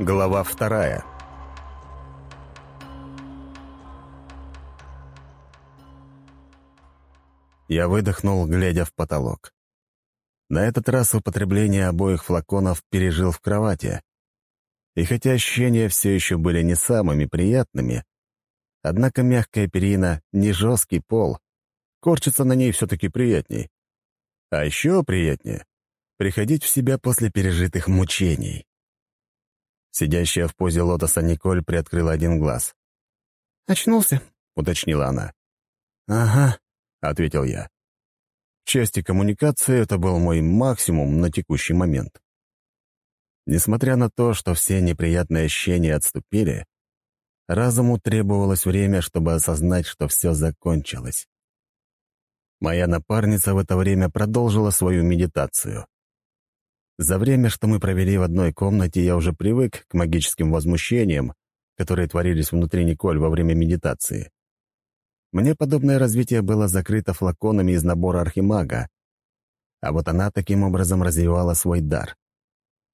Глава вторая Я выдохнул, глядя в потолок. На этот раз употребление обоих флаконов пережил в кровати. И хотя ощущения все еще были не самыми приятными, однако мягкая перина, не жесткий пол, корчиться на ней все-таки приятней. А еще приятнее — приходить в себя после пережитых мучений. Сидящая в позе лотоса Николь приоткрыла один глаз. «Очнулся?» — уточнила она. «Ага», — ответил я. В части коммуникации это был мой максимум на текущий момент. Несмотря на то, что все неприятные ощущения отступили, разуму требовалось время, чтобы осознать, что все закончилось. Моя напарница в это время продолжила свою медитацию. За время, что мы провели в одной комнате, я уже привык к магическим возмущениям, которые творились внутри Николь во время медитации. Мне подобное развитие было закрыто флаконами из набора архимага, а вот она таким образом развивала свой дар.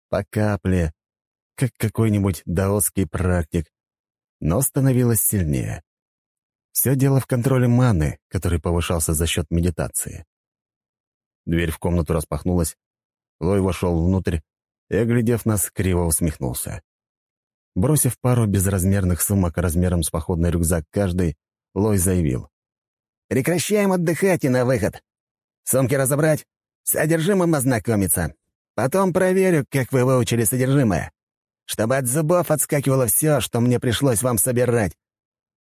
По капле, как какой-нибудь даосский практик, но становилась сильнее. Все дело в контроле маны, который повышался за счет медитации. Дверь в комнату распахнулась, Лой вошел внутрь и, оглядев нас, криво усмехнулся. Бросив пару безразмерных сумок размером с походный рюкзак каждый, Лой заявил. «Прекращаем отдыхать и на выход. Сумки разобрать, содержимым ознакомиться. Потом проверю, как вы выучили содержимое. Чтобы от зубов отскакивало все, что мне пришлось вам собирать.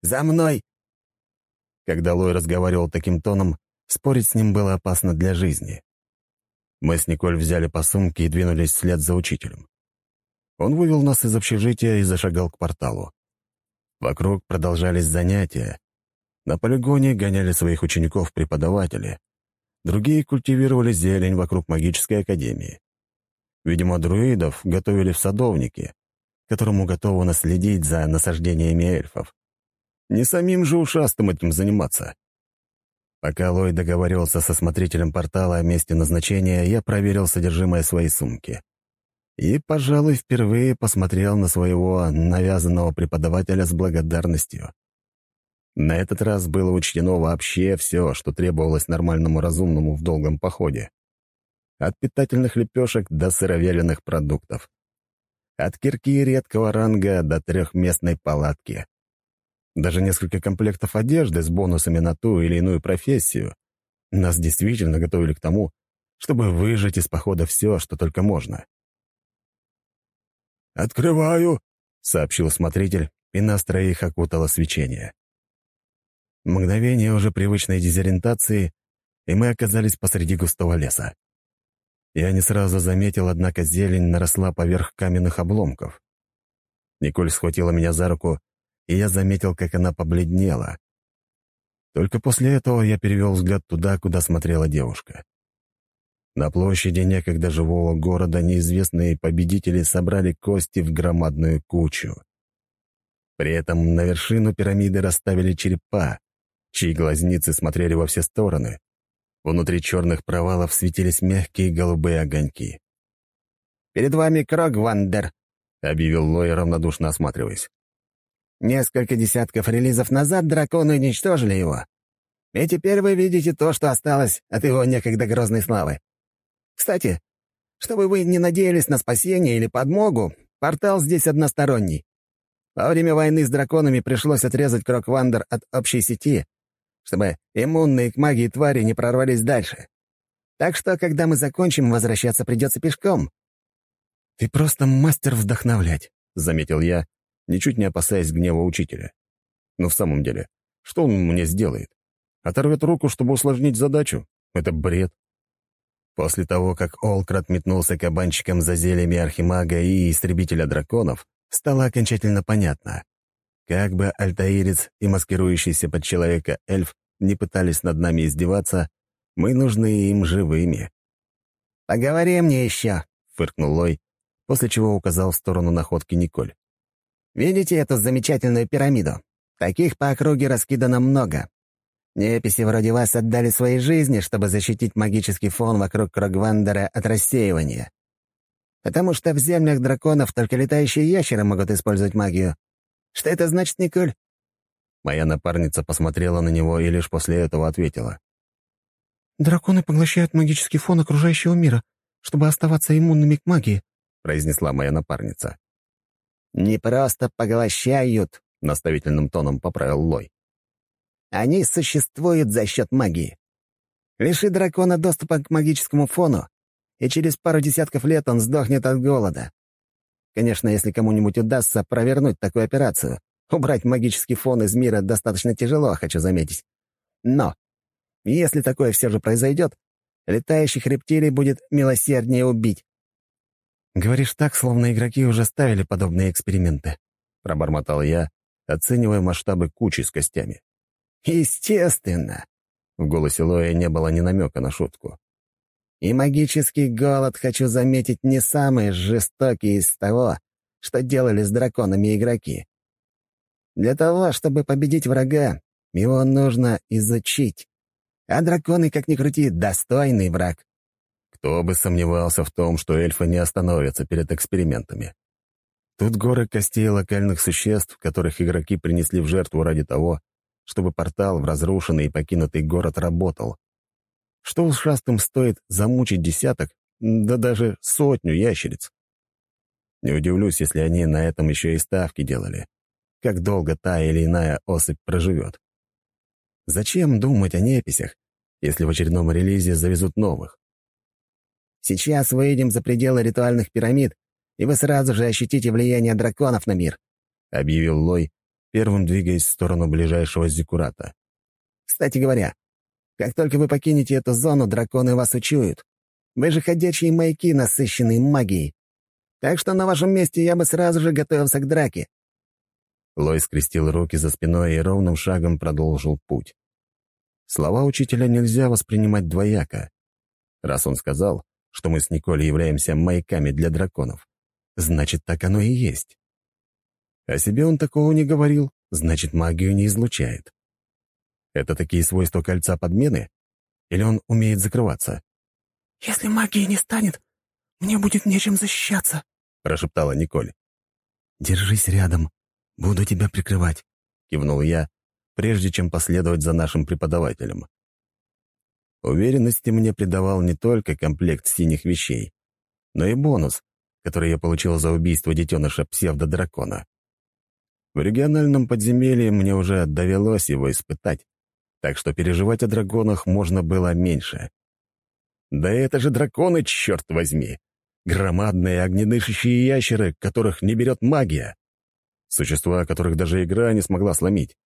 За мной!» Когда Лой разговаривал таким тоном, спорить с ним было опасно для жизни. Мы с Николь взяли по сумке и двинулись вслед за учителем. Он вывел нас из общежития и зашагал к порталу. Вокруг продолжались занятия. На полигоне гоняли своих учеников преподаватели. Другие культивировали зелень вокруг магической академии. Видимо, друидов готовили в садовнике, которому готовы наследить за насаждениями эльфов. Не самим же ушастым этим заниматься. Пока Лой договаривался со смотрителем портала о месте назначения, я проверил содержимое своей сумки. И, пожалуй, впервые посмотрел на своего навязанного преподавателя с благодарностью. На этот раз было учтено вообще все, что требовалось нормальному разумному в долгом походе. От питательных лепешек до сыровяленых продуктов. От кирки редкого ранга до трехместной палатки даже несколько комплектов одежды с бонусами на ту или иную профессию. Нас действительно готовили к тому, чтобы выжать из похода все, что только можно. «Открываю», — сообщил смотритель, и нас троих окутало свечение. Мгновение уже привычной дезориентации, и мы оказались посреди густого леса. Я не сразу заметил, однако зелень наросла поверх каменных обломков. Николь схватила меня за руку и я заметил, как она побледнела. Только после этого я перевел взгляд туда, куда смотрела девушка. На площади некогда живого города неизвестные победители собрали кости в громадную кучу. При этом на вершину пирамиды расставили черепа, чьи глазницы смотрели во все стороны. Внутри черных провалов светились мягкие голубые огоньки. «Перед вами Крогвандер», — объявил Лой, равнодушно осматриваясь. Несколько десятков релизов назад драконы уничтожили его. И теперь вы видите то, что осталось от его некогда грозной славы. Кстати, чтобы вы не надеялись на спасение или подмогу, портал здесь односторонний. Во время войны с драконами пришлось отрезать Кроквандер от общей сети, чтобы иммунные к магии твари не прорвались дальше. Так что, когда мы закончим, возвращаться придется пешком». «Ты просто мастер вдохновлять», — заметил я, ничуть не опасаясь гнева учителя. Но в самом деле, что он мне сделает? Оторвет руку, чтобы усложнить задачу? Это бред. После того, как Олкрат метнулся кабанчиком за зельями Архимага и Истребителя Драконов, стало окончательно понятно. Как бы Альтаирец и маскирующийся под человека эльф не пытались над нами издеваться, мы нужны им живыми. «Поговори мне еще», — фыркнул Лой, после чего указал в сторону находки Николь. Видите эту замечательную пирамиду? Таких по округе раскидано много. Неписи вроде вас отдали свои жизни, чтобы защитить магический фон вокруг Крогвандера от рассеивания. Потому что в землях драконов только летающие ящеры могут использовать магию. Что это значит, Николь?» Моя напарница посмотрела на него и лишь после этого ответила. «Драконы поглощают магический фон окружающего мира, чтобы оставаться иммунными к магии», — произнесла моя напарница. «Не просто поглощают», — наставительным тоном поправил Лой. «Они существуют за счет магии. Лиши дракона доступа к магическому фону, и через пару десятков лет он сдохнет от голода. Конечно, если кому-нибудь удастся провернуть такую операцию, убрать магический фон из мира достаточно тяжело, хочу заметить. Но если такое все же произойдет, летающих рептилий будет милосерднее убить. «Говоришь так, словно игроки уже ставили подобные эксперименты», — пробормотал я, оценивая масштабы кучи с костями. «Естественно!» — в голосе Лоя не было ни намека на шутку. «И магический голод, хочу заметить, не самый жестокий из того, что делали с драконами игроки. Для того, чтобы победить врага, его нужно изучить. А драконы, как ни крути, достойный враг. Кто бы сомневался в том, что эльфы не остановятся перед экспериментами. Тут горы костей локальных существ, которых игроки принесли в жертву ради того, чтобы портал в разрушенный и покинутый город работал. Что ушастым стоит замучить десяток, да даже сотню ящериц? Не удивлюсь, если они на этом еще и ставки делали. Как долго та или иная особь проживет. Зачем думать о неписях, если в очередном релизе завезут новых? Сейчас выйдем за пределы ритуальных пирамид, и вы сразу же ощутите влияние драконов на мир», — объявил Лой, первым двигаясь в сторону ближайшего зиккурата. «Кстати говоря, как только вы покинете эту зону, драконы вас учуют. Вы же ходячие маяки, насыщенные магией. Так что на вашем месте я бы сразу же готовился к драке. Лой скрестил руки за спиной и ровным шагом продолжил путь. Слова учителя нельзя воспринимать двояко. Раз он сказал, что мы с Николей являемся маяками для драконов, значит, так оно и есть. О себе он такого не говорил, значит, магию не излучает. Это такие свойства кольца подмены? Или он умеет закрываться? «Если магии не станет, мне будет нечем защищаться», — прошептала Николь. «Держись рядом», «Буду тебя прикрывать», — кивнул я, прежде чем последовать за нашим преподавателем. Уверенности мне придавал не только комплект синих вещей, но и бонус, который я получил за убийство детеныша псевдодракона. В региональном подземелье мне уже довелось его испытать, так что переживать о драконах можно было меньше. Да это же драконы, черт возьми! Громадные огнедышащие ящеры, которых не берет магия. Существа, которых даже игра не смогла сломить.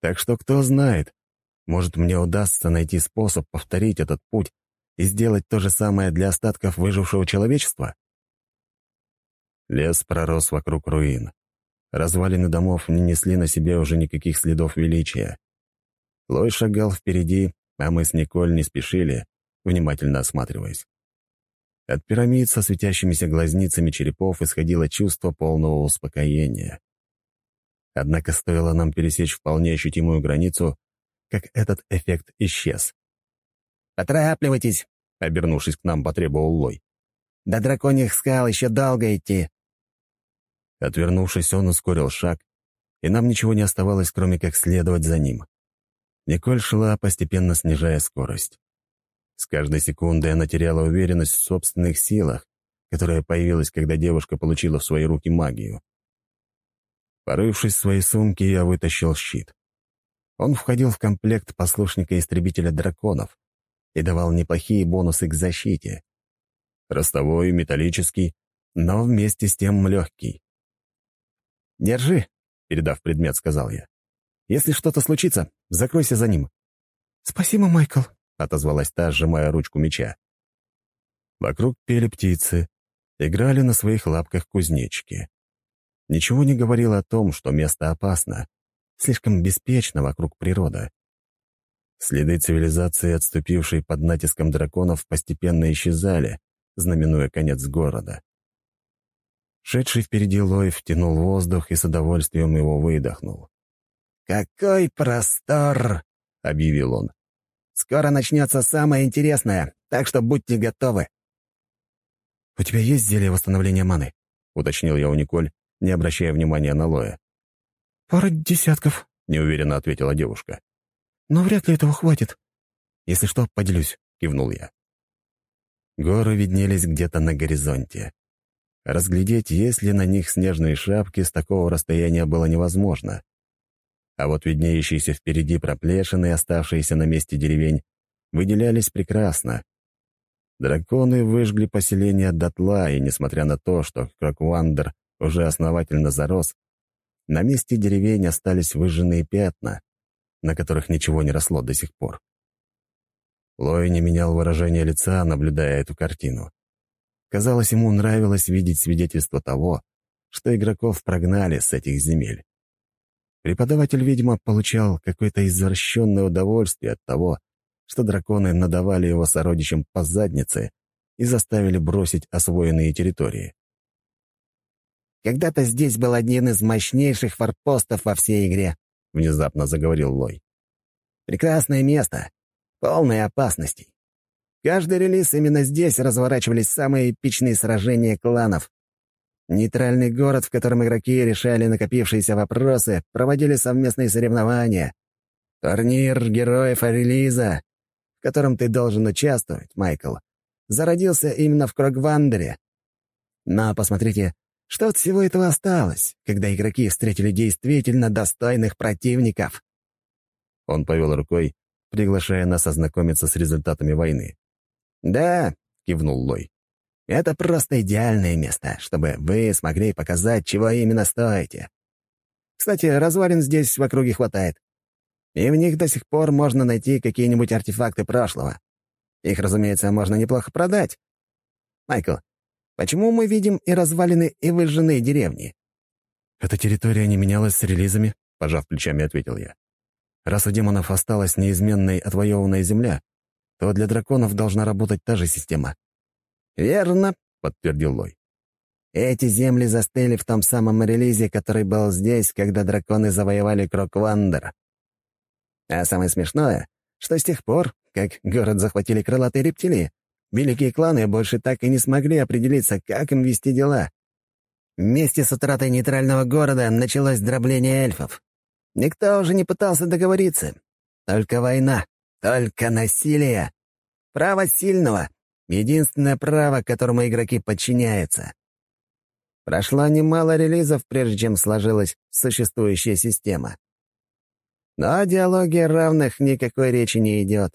Так что кто знает, может, мне удастся найти способ повторить этот путь и сделать то же самое для остатков выжившего человечества? Лес пророс вокруг руин. Развалины домов не несли на себе уже никаких следов величия. Лой шагал впереди, а мы с Николь не спешили, внимательно осматриваясь. От пирамид со светящимися глазницами черепов исходило чувство полного успокоения. Однако стоило нам пересечь вполне ощутимую границу, как этот эффект исчез. «Поторапливайтесь!» — обернувшись к нам, потребовал Лой. «До драконьих скал еще долго идти!» Отвернувшись, он ускорил шаг, и нам ничего не оставалось, кроме как следовать за ним. Николь шла, постепенно снижая скорость. С каждой секундой она теряла уверенность в собственных силах, которая появилась, когда девушка получила в свои руки магию. Порывшись в своей сумке, я вытащил щит. Он входил в комплект послушника-истребителя драконов и давал неплохие бонусы к защите. Ростовой, металлический, но вместе с тем легкий. «Держи», — передав предмет, сказал я. «Если что-то случится, закройся за ним». «Спасибо, Майкл», — отозвалась та, сжимая ручку меча. Вокруг пели птицы, играли на своих лапках кузнечики. Ничего не говорило о том, что место опасно, слишком беспечно вокруг природа. Следы цивилизации, отступившей под натиском драконов, постепенно исчезали, знаменуя конец города. Шедший впереди Лой втянул воздух и с удовольствием его выдохнул. «Какой простор!» — объявил он. Скоро начнется самое интересное, так что будьте готовы». «У тебя есть зелье восстановления маны?» — уточнил я у Николь, не обращая внимания на Лоя. «Пара десятков», — неуверенно ответила девушка. «Но вряд ли этого хватит». «Если что, поделюсь», — кивнул я. Горы виднелись где-то на горизонте. Разглядеть, есть ли на них снежные шапки, с такого расстояния было невозможно. А вот виднеющиеся впереди проплешины, оставшиеся на месте деревень, выделялись прекрасно. Драконы выжгли поселение дотла, и, несмотря на то, что Кроквандер уже основательно зарос, на месте деревень остались выжженные пятна, на которых ничего не росло до сих пор. Лой не менял выражение лица, наблюдая эту картину. Казалось, ему нравилось видеть свидетельство того, что игроков прогнали с этих земель. Преподаватель, видимо, получал какое-то извращенное удовольствие от того, что драконы надавали его сородичам по заднице и заставили бросить освоенные территории. «Когда-то здесь был один из мощнейших форпостов во всей игре», — внезапно заговорил Лой. «Прекрасное место, полное опасностей. Каждый релиз именно здесь разворачивались самые эпичные сражения кланов. Нейтральный город, в котором игроки решали накопившиеся вопросы, проводили совместные соревнования. Турнир героев релиза, в котором ты должен участвовать, Майкл, зародился именно в Крогвандере. Но посмотрите, что от всего этого осталось, когда игроки встретили действительно достойных противников. Он повел рукой, приглашая нас ознакомиться с результатами войны. «Да», — кивнул Лой. «Это просто идеальное место, чтобы вы смогли показать, чего именно стоите. Кстати, развалин здесь в округе хватает. И в них до сих пор можно найти какие-нибудь артефакты прошлого. Их, разумеется, можно неплохо продать. Майкл, почему мы видим и развалины, и выжженные деревни?» «Эта территория не менялась с релизами», — пожав плечами, ответил я. «Раз у демонов осталась неизменной отвоеванная земля, то для драконов должна работать та же система. «Верно», — подтвердил Лой. «Эти земли застыли в том самом релизе, который был здесь, когда драконы завоевали Кроквандер. А самое смешное, что с тех пор, как город захватили крылатые рептилии, великие кланы больше так и не смогли определиться, как им вести дела. Вместе с утратой нейтрального города началось дробление эльфов. Никто уже не пытался договориться. Только война. Только насилие. Право сильного — единственное право, которому игроки подчиняются. Прошло немало релизов, прежде чем сложилась существующая система. Но о диалоге равных никакой речи не идет.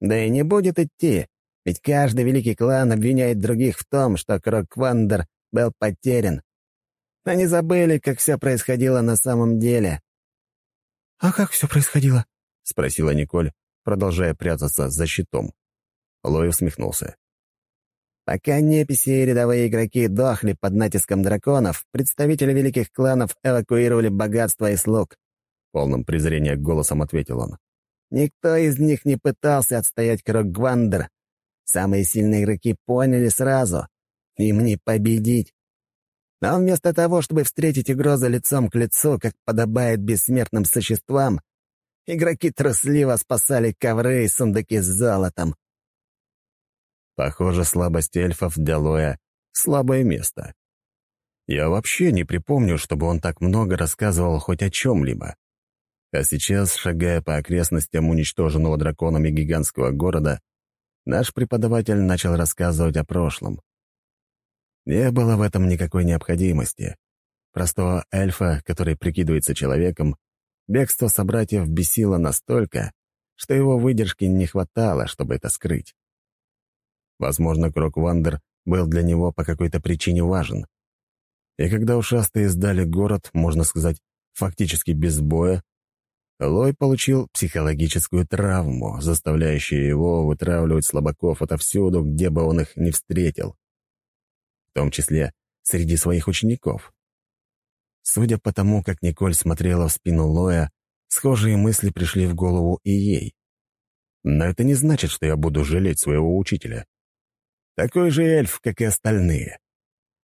Да и не будет идти, ведь каждый великий клан обвиняет других в том, что Кроквандер был потерян. Они забыли, как все происходило на самом деле. «А как все происходило?» — спросила Николь, продолжая прятаться за щитом. Лой усмехнулся. Пока неписи и рядовые игроки дохли под натиском драконов, представители великих кланов эвакуировали богатство и слуг. Полным презрения голосом ответил он. Никто из них не пытался отстоять круг Гвандер. Самые сильные игроки поняли сразу. Им не победить. Но вместо того, чтобы встретить угрозу лицом к лицу, как подобает бессмертным существам, Игроки трусливо спасали ковры и сундуки с золотом. Похоже, слабость эльфов для Лоя — слабое место. Я вообще не припомню, чтобы он так много рассказывал хоть о чем-либо. А сейчас, шагая по окрестностям уничтоженного драконами гигантского города, наш преподаватель начал рассказывать о прошлом. Не было в этом никакой необходимости. Простого эльфа, который прикидывается человеком, Бегство собратьев бесило настолько, что его выдержки не хватало, чтобы это скрыть. Возможно, Кроквандер был для него по какой-то причине важен. И когда ушастые сдали город, можно сказать, фактически без боя, Лой получил психологическую травму, заставляющую его вытравливать слабаков отовсюду, где бы он их не встретил. В том числе среди своих учеников. Судя по тому, как Николь смотрела в спину Лоя, схожие мысли пришли в голову и ей. Но это не значит, что я буду жалеть своего учителя. Такой же эльф, как и остальные.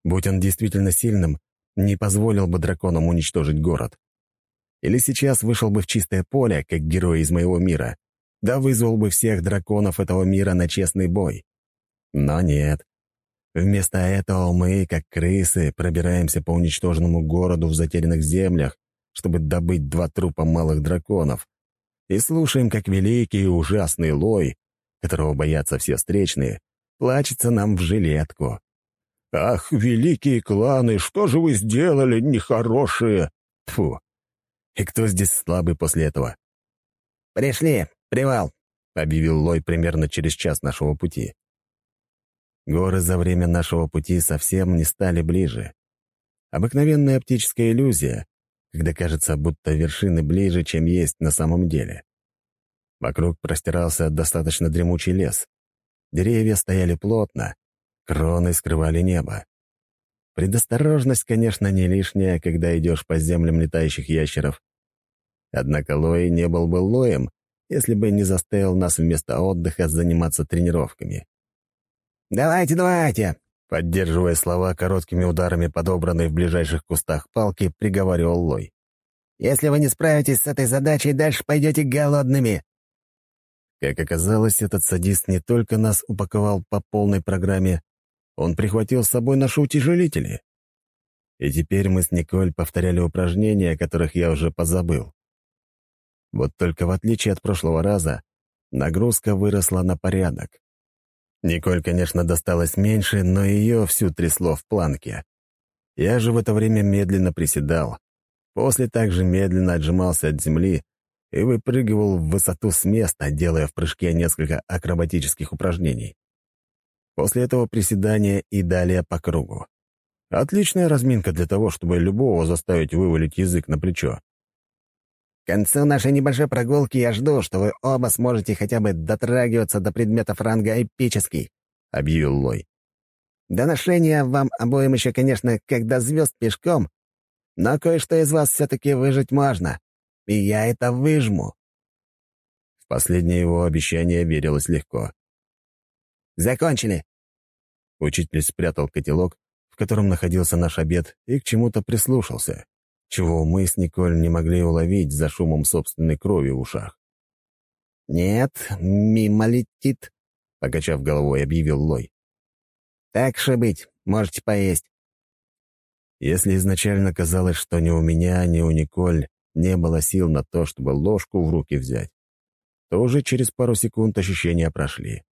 Будь он действительно сильным, не позволил бы драконам уничтожить город. Или сейчас вышел бы в чистое поле, как герой из моего мира, да вызвал бы всех драконов этого мира на честный бой. Но нет. Вместо этого мы, как крысы, пробираемся по уничтоженному городу в затерянных землях, чтобы добыть два трупа малых драконов, и слушаем, как великий и ужасный лой, которого боятся все встречные, плачется нам в жилетку. «Ах, великие кланы, что же вы сделали, нехорошие?» Фу. И кто здесь слабый после этого? «Пришли, привал», — объявил Лой примерно через час нашего пути. Горы за время нашего пути совсем не стали ближе. Обыкновенная оптическая иллюзия, когда кажется, будто вершины ближе, чем есть на самом деле. Вокруг простирался достаточно дремучий лес. Деревья стояли плотно, кроны скрывали небо. Предосторожность, конечно, не лишняя, когда идешь по землям летающих ящеров. Однако Лой не был бы Лоем, если бы не заставил нас вместо отдыха заниматься тренировками. «Давайте, давайте!» Поддерживая слова короткими ударами подобранной в ближайших кустах палки, приговаривал Лой. «Если вы не справитесь с этой задачей, дальше пойдете голодными!» Как оказалось, этот садист не только нас упаковал по полной программе, он прихватил с собой наши утяжелители. И теперь мы с Николь повторяли упражнения, которых я уже позабыл. Вот только в отличие от прошлого раза, нагрузка выросла на порядок. Николь, конечно, досталось меньше, но ее всю трясло в планке. Я же в это время медленно приседал. После также медленно отжимался от земли и выпрыгивал в высоту с места, делая в прыжке несколько акробатических упражнений. После этого приседания и далее по кругу. Отличная разминка для того, чтобы любого заставить вывалить язык на плечо. К концу нашей небольшой прогулки я жду, что вы оба сможете хотя бы дотрагиваться до предметов ранга эпический», — объявил Лой. «До ношения вам обоим еще, конечно, как до звезд пешком, но кое-что из вас все-таки выжить можно, и я это выжму». В последнее его обещание верилось легко. «Закончили!» Учитель спрятал котелок, в котором находился наш обед, и к чему-то прислушался чего мы с Николь не могли уловить за шумом собственной крови в ушах. «Нет, мимо летит», — покачав головой, объявил Лой. «Так же быть, можете поесть». Если изначально казалось, что ни у меня, ни у Николь не было сил на то, чтобы ложку в руки взять, то уже через пару секунд ощущения прошли.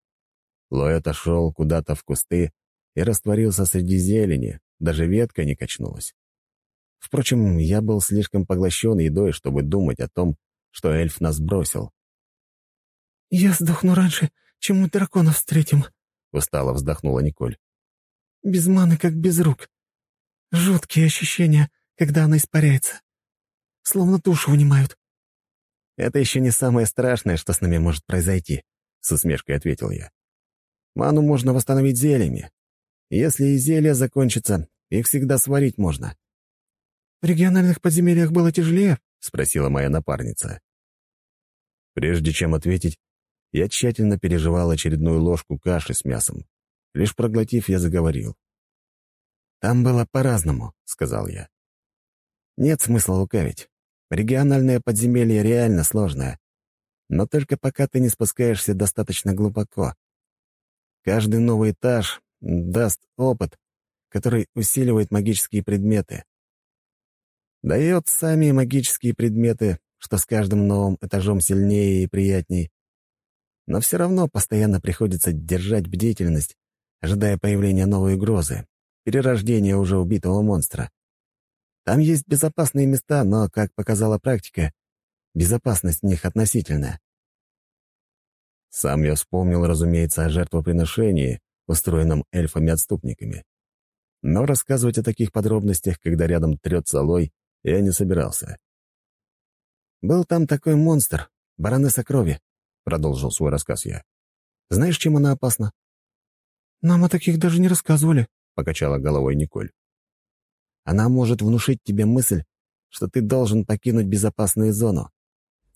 Лой отошел куда-то в кусты и растворился среди зелени, даже ветка не качнулась. Впрочем, я был слишком поглощен едой, чтобы думать о том, что эльф нас бросил. «Я сдохну раньше, чем мы драконов встретим», — устало вздохнула Николь. «Без маны, как без рук. Жуткие ощущения, когда она испаряется. Словно душу вынимают». «Это еще не самое страшное, что с нами может произойти», — с усмешкой ответил я. «Ману можно восстановить зельями. Если и зелья закончатся, их всегда сварить можно. В региональных подземельях было тяжелее?» — спросила моя напарница. Прежде чем ответить, я тщательно переживал очередную ложку каши с мясом. Лишь проглотив, я заговорил. «Там было по-разному», — сказал я. «Нет смысла лукавить. Региональное подземелье реально сложное. Но только пока ты не спускаешься достаточно глубоко. Каждый новый этаж даст опыт, который усиливает магические предметы. Дает сами магические предметы, что с каждым новым этажом сильнее и приятней. Но все равно постоянно приходится держать бдительность, ожидая появления новой угрозы, перерождения уже убитого монстра. Там есть безопасные места, но, как показала практика, безопасность в них относительная. Сам я вспомнил, разумеется, о жертвоприношении, устроенном эльфами-отступниками. Но рассказывать о таких подробностях, когда рядом трется лой, я не собирался. «Был там такой монстр, баронесса крови», — продолжил свой рассказ я. «Знаешь, чем она опасна?» «Нам о таких даже не рассказывали», — покачала головой Николь. «Она может внушить тебе мысль, что ты должен покинуть безопасную зону.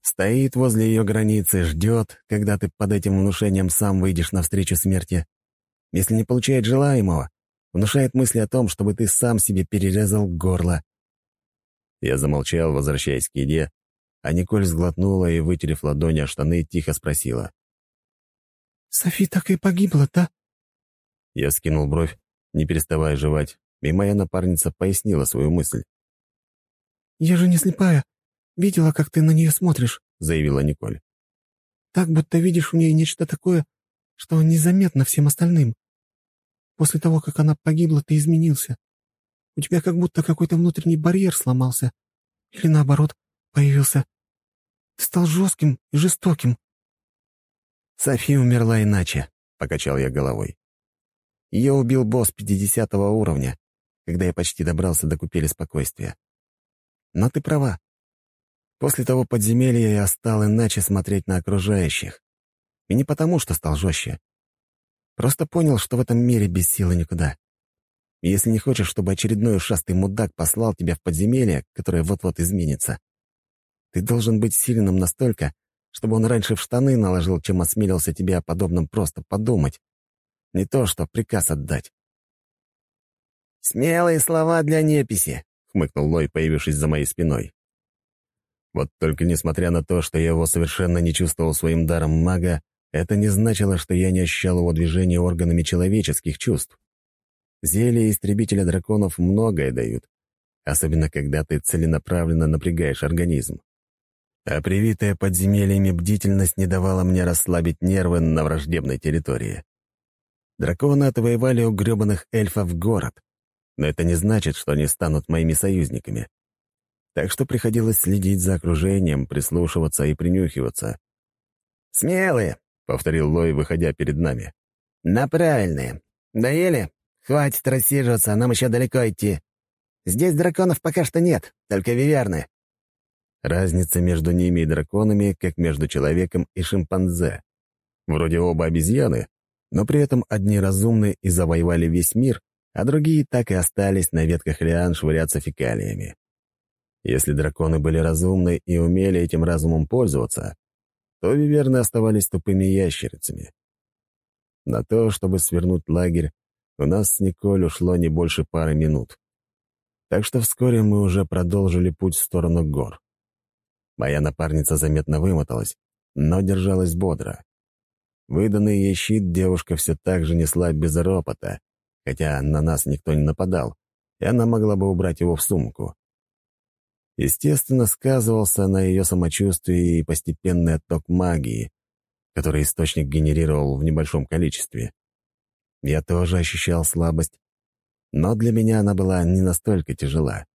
Стоит возле ее границы, ждет, когда ты под этим внушением сам выйдешь навстречу смерти. Если не получает желаемого, внушает мысли о том, чтобы ты сам себе перерезал горло. Я замолчал, возвращаясь к еде, а Николь сглотнула и, вытерев ладони о штаны, тихо спросила. «Софи так и погибла, да?» Я скинул бровь, не переставая жевать, и моя напарница пояснила свою мысль. «Я же не слепая. Видела, как ты на нее смотришь», — заявила Николь. «Так, будто видишь в ней нечто такое, что незаметно всем остальным. После того, как она погибла, ты изменился. У тебя как будто какой-то внутренний барьер сломался. Или наоборот, появился. Ты стал жестким и жестоким». «Софи умерла иначе», — покачал я головой. Ее убил босс 50 уровня, когда я почти добрался до купели спокойствия. Но ты права. После того подземелья я стал иначе смотреть на окружающих. И не потому, что стал жестче. Просто понял, что в этом мире без силы никуда. Если не хочешь, чтобы очередной ушастый мудак послал тебя в подземелье, которое вот-вот изменится, ты должен быть сильным настолько, чтобы он раньше в штаны наложил, чем осмелился тебе о подобном просто подумать. Не то, что приказ отдать. «Смелые слова для неписи», — хмыкнул Лой, появившись за моей спиной. Вот только несмотря на то, что я его совершенно не чувствовал своим даром мага, это не значило, что я не ощущал его движения органами человеческих чувств. Зелья истребителя драконов многое дают, особенно когда ты целенаправленно напрягаешь организм. А привитая подземельями бдительность не давала мне расслабить нервы на враждебной территории. Драконы отвоевали у гребаных эльфов город, но это не значит, что они станут моими союзниками. Так что приходилось следить за окружением, прислушиваться и принюхиваться. «Смелые», — повторил Лой, выходя перед нами. «На правильные. Доели? Хватит рассиживаться, нам еще далеко идти. Здесь драконов пока что нет, только виверны». Разница между ними и драконами, как между человеком и шимпанзе. Вроде оба обезьяны, но при этом одни разумны и завоевали весь мир, а другие так и остались на ветках лиан швыряться фекалиями. Если драконы были разумны и умели этим разумом пользоваться, то виверны оставались тупыми ящерицами. На то, чтобы свернуть лагерь, у нас с Николь ушло не больше пары минут. Так что вскоре мы уже продолжили путь в сторону гор. Моя напарница заметно вымоталась, но держалась бодро. Выданный ей щит девушка все так же несла без ропота, хотя на нас никто не нападал, и она могла бы убрать его в сумку. Естественно, сказывался на ее самочувствии и постепенный отток магии, который источник генерировал в небольшом количестве. Я тоже ощущал слабость, но для меня она была не настолько тяжела.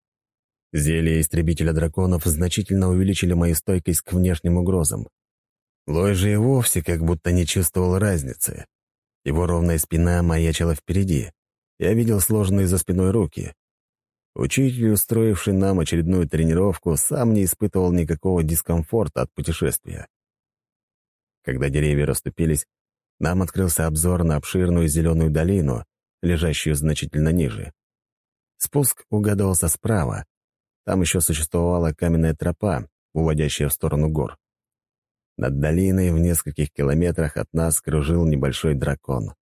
Зелья истребителя драконов значительно увеличили мою стойкость к внешним угрозам. Лой же и вовсе как будто не чувствовал разницы. Его ровная спина маячила впереди. Я видел сложенные за спиной руки. Учитель, устроивший нам очередную тренировку, сам не испытывал никакого дискомфорта от путешествия. Когда деревья расступились, нам открылся обзор на обширную зеленую долину, лежащую значительно ниже. Спуск угадывался справа. Там еще существовала каменная тропа, уводящая в сторону гор. Над долиной в нескольких километрах от нас кружил небольшой дракон.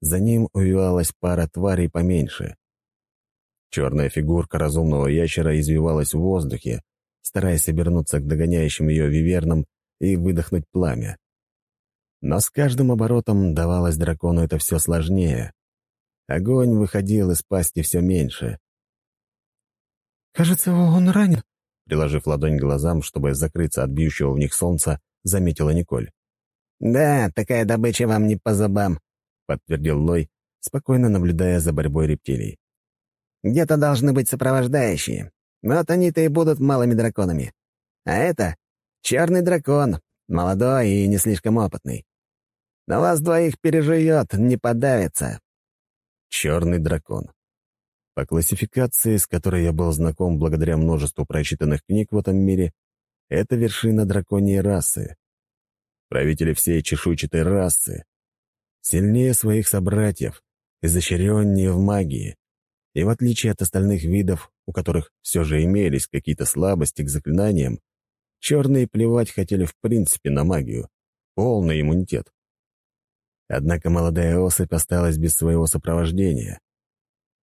За ним увивалась пара тварей поменьше. Черная фигурка разумного ящера извивалась в воздухе, стараясь обернуться к догоняющим ее вивернам и выдохнуть пламя. Но с каждым оборотом давалось дракону это все сложнее. Огонь выходил из пасти все меньше. «Кажется, он ранен», приложив ладонь к глазам, чтобы закрыться от бьющего в них солнца, — заметила Николь. «Да, такая добыча вам не по зубам», — подтвердил Лой, спокойно наблюдая за борьбой рептилий. «Где-то должны быть сопровождающие. Вот они-то и будут малыми драконами. А это черный дракон, молодой и не слишком опытный. Но вас двоих пережует, не подавится». Черный дракон. По классификации, с которой я был знаком благодаря множеству прочитанных книг в этом мире, это вершина драконьей расы. Правители всей чешуйчатой расы. Сильнее своих собратьев, изощреннее в магии. И в отличие от остальных видов, у которых все же имелись какие-то слабости к заклинаниям, черные плевать хотели в принципе на магию. Полный иммунитет. Однако молодая особь осталась без своего сопровождения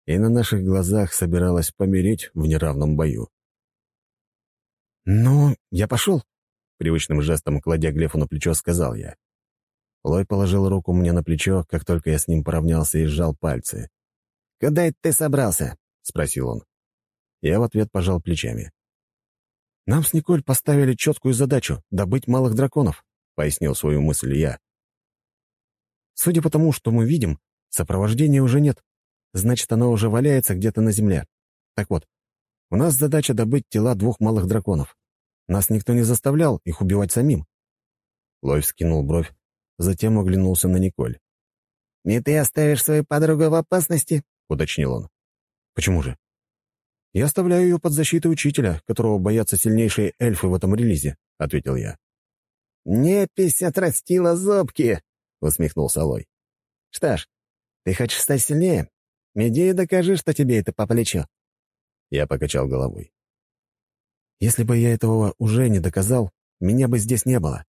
и на наших глазах собиралась помереть в неравном бою. «Ну, я пошел», — привычным жестом, кладя Глефу на плечо, сказал я. Лой положил руку мне на плечо, как только я с ним поравнялся и сжал пальцы. «Куда это ты собрался?» — спросил он. Я в ответ пожал плечами. «Нам с Николь поставили четкую задачу — добыть малых драконов», — пояснил свою мысль я. «Судя по тому, что мы видим, сопровождения уже нет. Значит, оно уже валяется где-то на земле. Так вот, у нас задача добыть тела двух малых драконов. Нас никто не заставлял их убивать самим». Лой вскинул бровь, затем оглянулся на Николь. «И ты оставишь свою подругу в опасности?» — уточнил он. «Почему же?» «Я оставляю ее под защитой учителя, которого боятся сильнейшие эльфы в этом релизе», — ответил я. «Непись отрастила зубки», — усмехнулся Лой. «Что ж, ты хочешь стать сильнее? Иди докажи, что тебе это по плечу». Я покачал головой. «Если бы я этого уже не доказал, меня бы здесь не было».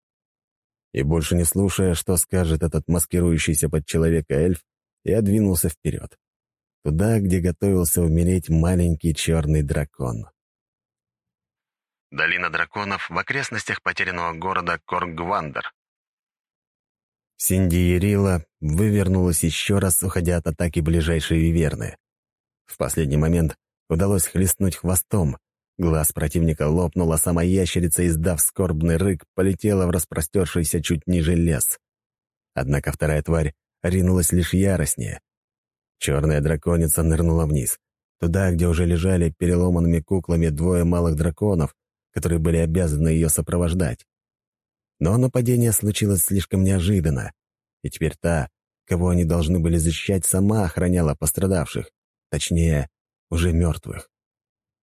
И больше не слушая, что скажет этот маскирующийся под человека эльф, я двинулся вперед туда, где готовился умереть маленький черный дракон. Долина драконов в окрестностях потерянного города Коргвандер. Синди Ярила вывернулась еще раз, уходя от атаки ближайшей виверны. В последний момент удалось хлестнуть хвостом. Глаз противника лопнул, а сама ящерица, издав скорбный рык, полетела в распростершийся чуть ниже лес. Однако вторая тварь ринулась лишь яростнее. Черная драконица нырнула вниз, туда, где уже лежали переломанными куклами двое малых драконов, которые были обязаны ее сопровождать. Но нападение случилось слишком неожиданно, и теперь та, кого они должны были защищать, сама охраняла пострадавших, точнее, уже мертвых.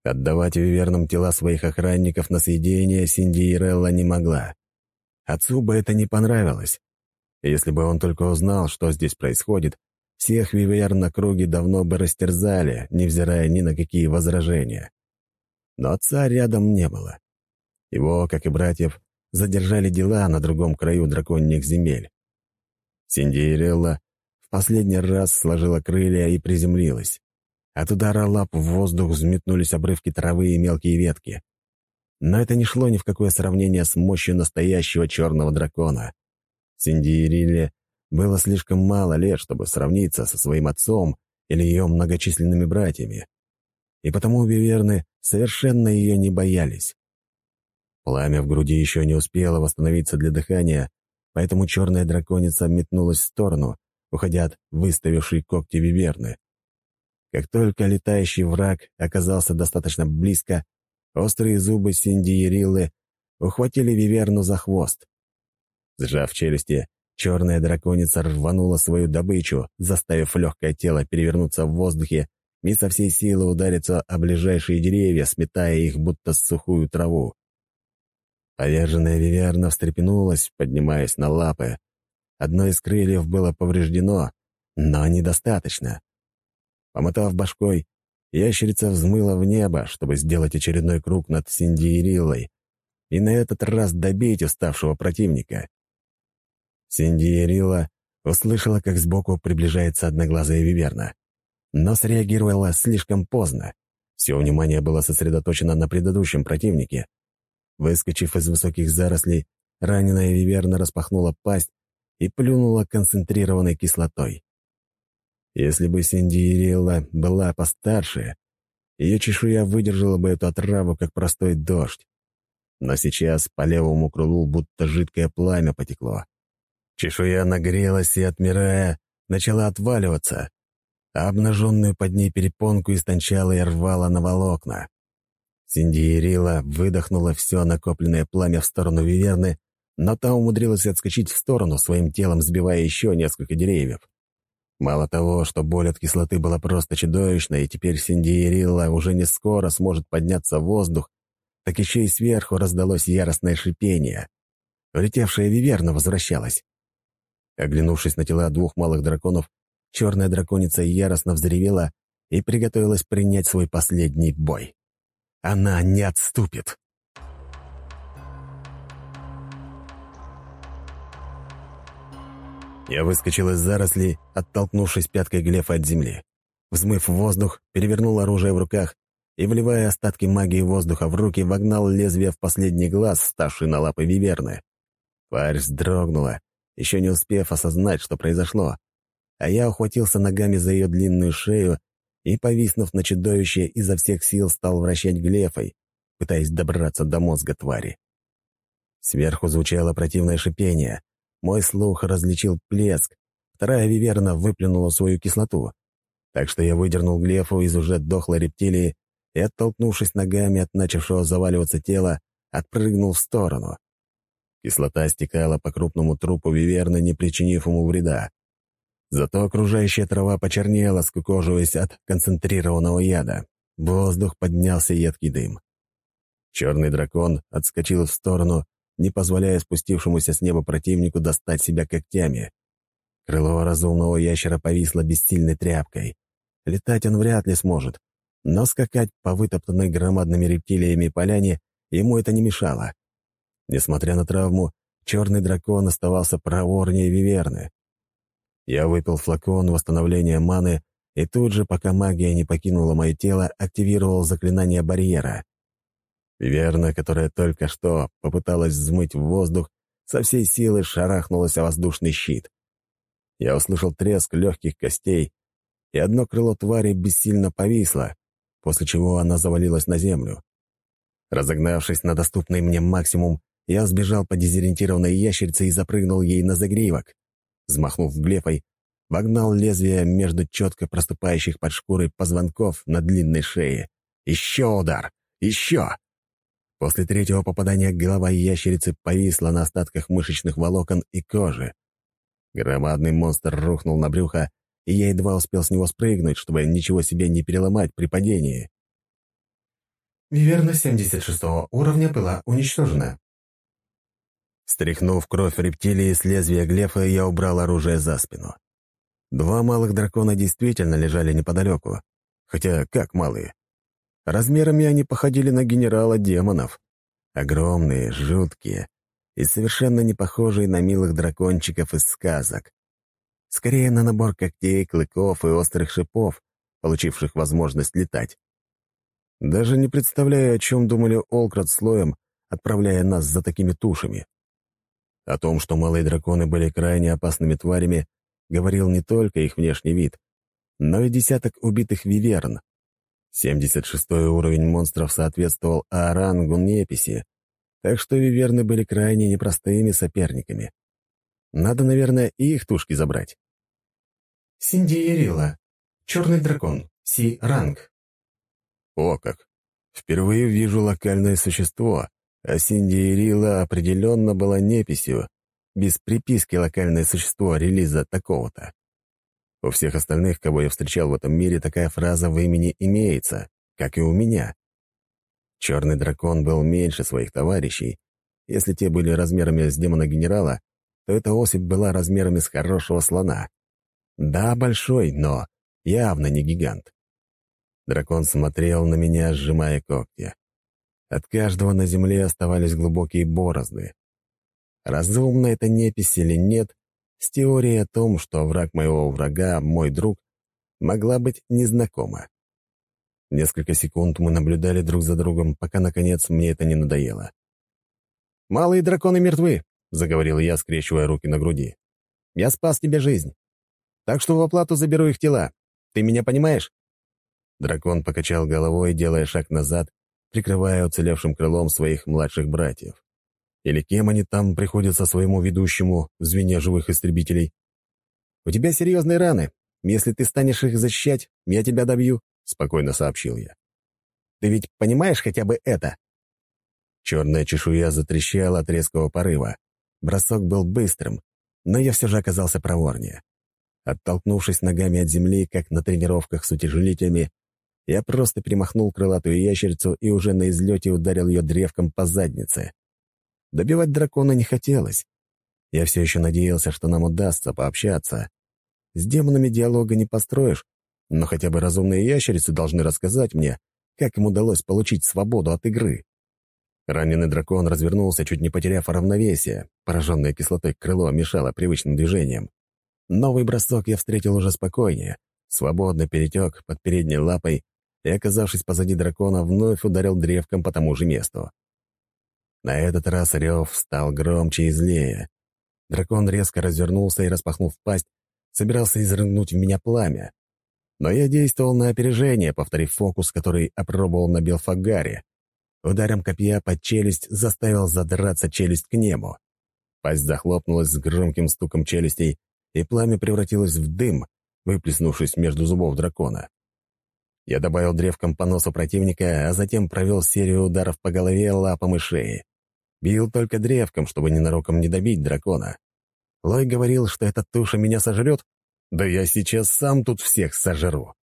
Отдавать вивернам тела своих охранников на съедение Синди Ирелла не могла. Отцу бы это не понравилось. Если бы он только узнал, что здесь происходит, всех вивер на круге давно бы растерзали, невзирая ни на какие возражения. Но отца рядом не было. Его, как и братьев, задержали дела на другом краю драконьих земель. Синдиерелла в последний раз сложила крылья и приземлилась. От удара лап в воздух взметнулись обрывки травы и мелкие ветки. Но это не шло ни в какое сравнение с мощью настоящего черного дракона. Синдиерилле было слишком мало лет, чтобы сравниться со своим отцом или ее многочисленными братьями. И потому виверны совершенно ее не боялись. Пламя в груди еще не успело восстановиться для дыхания, поэтому черная драконица метнулась в сторону, уходя от выставившей когти виверны. Как только летающий враг оказался достаточно близко, острые зубы Синди и Риллы ухватили виверну за хвост. Сжав челюсти, Черная драконица рванула свою добычу, заставив легкое тело перевернуться в воздухе и со всей силы удариться о ближайшие деревья, сметая их, будто сухую траву. Поверженная Виверна встрепенулась, поднимаясь на лапы. Одно из крыльев было повреждено, но недостаточно. Помотав башкой, ящерица взмыла в небо, чтобы сделать очередной круг над Синди и Риллой, и на этот раз добить уставшего противника. Синди Рила услышала, как сбоку приближается одноглазая виверна, но среагировала слишком поздно. Все внимание было сосредоточено на предыдущем противнике. Выскочив из высоких зарослей, раненая виверна распахнула пасть и плюнула концентрированной кислотой. Если бы Синдиерилла была постарше, ее чешуя выдержала бы эту отраву, как простой дождь. Но сейчас по левому крылу будто жидкое пламя потекло. Чешуя нагрелась и, отмирая, начала отваливаться, а обнаженную под ней перепонку истончала и рвала на волокна. Синдиерила выдохнула все накопленное пламя в сторону Виверны, но та умудрилась отскочить в сторону, своим телом сбивая еще несколько деревьев. Мало того, что боль от кислоты была просто чудовищной, и теперь Синдиерилла уже не скоро сможет подняться в воздух, так еще и сверху раздалось яростное шипение. Улетевшая Виверна возвращалась. Оглянувшись на тела двух малых драконов, черная драконица яростно взревела и приготовилась принять свой последний бой. Она не отступит. Я выскочил из зарослей, оттолкнувшись пяткой Глефа от земли. Взмыв в воздух, перевернул оружие в руках и, вливая остатки магии воздуха в руки, вогнал лезвие в последний глаз, ставший на лапы виверны. Тварь вздрогнула еще не успев осознать, что произошло. А я ухватился ногами за ее длинную шею и, повиснув на чудовище, изо всех сил стал вращать глефой, пытаясь добраться до мозга твари. Сверху звучало противное шипение. Мой слух различил плеск. Вторая виверна выплюнула свою кислоту. Так что я выдернул глефу из уже дохлой рептилии и, оттолкнувшись ногами от начавшего заваливаться тела, отпрыгнул в сторону. Кислота стекала по крупному трупу виверны, не причинив ему вреда. Зато окружающая трава почернела, скукоживаясь от концентрированного яда. В воздух поднялся едкий дым. Черный дракон отскочил в сторону, не позволяя спустившемуся с неба противнику достать себя когтями. Крыло разумного ящера повисло бессильной тряпкой. Летать он вряд ли сможет, но скакать по вытоптанной громадными рептилиями поляне ему это не мешало. Несмотря на травму, черный дракон оставался проворнее виверны. Я выпил флакон восстановления маны и тут же, пока магия не покинула мое тело, активировал заклинание барьера. Виверна, которая только что попыталась взмыть в воздух, со всей силы шарахнулась о воздушный щит. Я услышал треск легких костей, и одно крыло твари бессильно повисло, после чего она завалилась на землю. Разогнавшись на доступный мне максимум, я сбежал по дезориентированной ящерице и запрыгнул ей на загривок. Взмахнув глефой, вогнал лезвие между четко проступающих под шкурой позвонков на длинной шее. Еще удар! Еще! После третьего попадания голова ящерицы повисла на остатках мышечных волокон и кожи. Громадный монстр рухнул на брюхо, и я едва успел с него спрыгнуть, чтобы ничего себе не переломать при падении. Виверна 76 уровня была уничтожена. Стряхнув кровь рептилии с лезвия глефа, я убрал оружие за спину. Два малых дракона действительно лежали неподалеку. Хотя как малые? Размерами они походили на генерала демонов. Огромные, жуткие и совершенно не похожие на милых дракончиков из сказок. Скорее на набор когтей, клыков и острых шипов, получивших возможность летать. Даже не представляю, о чем думали Олкрат с Лоем, отправляя нас за такими тушами. О том, что малые драконы были крайне опасными тварями, говорил не только их внешний вид, но и десяток убитых виверн. 76-й уровень монстров соответствовал Аарангу Неписи, так что виверны были крайне непростыми соперниками. Надо, наверное, и их тушки забрать. Синди Ярила. Черный дракон. Си-ранг. О как! Впервые вижу локальное существо, а Синди Ирила определенно была неписью, без приписки локальное существо релиза такого-то. У всех остальных, кого я встречал в этом мире, такая фраза в имени имеется, как и у меня. Черный дракон был меньше своих товарищей. Если те были размерами с демона-генерала, то эта особь была размерами с хорошего слона. Да, большой, но явно не гигант. Дракон смотрел на меня, сжимая когти. От каждого на земле оставались глубокие борозды. Разумно это непись или нет, с теорией о том, что враг моего врага — мой друг, могла быть незнакома. Несколько секунд мы наблюдали друг за другом, пока, наконец, мне это не надоело. «Малые драконы мертвы», — заговорил я, скрещивая руки на груди. «Я спас тебе жизнь. Так что в оплату заберу их тела. Ты меня понимаешь?» Дракон покачал головой, делая шаг назад, прикрывая уцелевшим крылом своих младших братьев. Или кем они там приходятся своему ведущему в звене живых истребителей? «У тебя серьезные раны. Если ты станешь их защищать, я тебя добью», — спокойно сообщил я. «Ты ведь понимаешь хотя бы это?» Черная чешуя затрещала от резкого порыва. Бросок был быстрым, но я все же оказался проворнее. Оттолкнувшись ногами от земли, как на тренировках с утяжелителями, я просто перемахнул крылатую ящерицу и уже на излете ударил ее древком по заднице. Добивать дракона не хотелось. Я все еще надеялся, что нам удастся пообщаться. С демонами диалога не построишь, но хотя бы разумные ящерицы должны рассказать мне, как им удалось получить свободу от игры. Раненый дракон развернулся, чуть не потеряв равновесие. Пораженное кислотой крыло мешало привычным движениям. Новый бросок я встретил уже спокойнее. Свободно перетек под передней лапой и, оказавшись позади дракона, вновь ударил древком по тому же месту. На этот раз рев стал громче и злее. Дракон резко развернулся и, распахнув пасть, собирался изрыгнуть в меня пламя. Но я действовал на опережение, повторив фокус, который опробовал на Белфагаре. Ударом копья под челюсть заставил задраться челюсть к небу. Пасть захлопнулась с громким стуком челюстей, и пламя превратилось в дым, выплеснувшись между зубов дракона. Я добавил древком по носу противника, а затем провел серию ударов по голове, лапам и шее. Бил только древком, чтобы ненароком не добить дракона. Лой говорил, что эта туша меня сожрет. Да я сейчас сам тут всех сожру.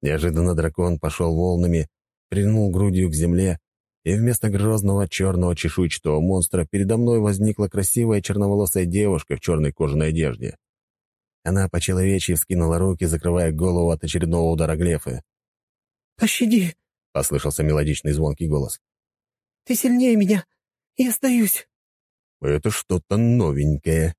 Неожиданно дракон пошел волнами, прильнул грудью к земле, и вместо грозного черного чешуйчатого монстра передо мной возникла красивая черноволосая девушка в черной кожаной одежде. Она по-человечьи вскинула руки, закрывая голову от очередного удара глефы. «Пощади!» — послышался мелодичный звонкий голос. «Ты сильнее меня! Я сдаюсь!» «Это что-то новенькое.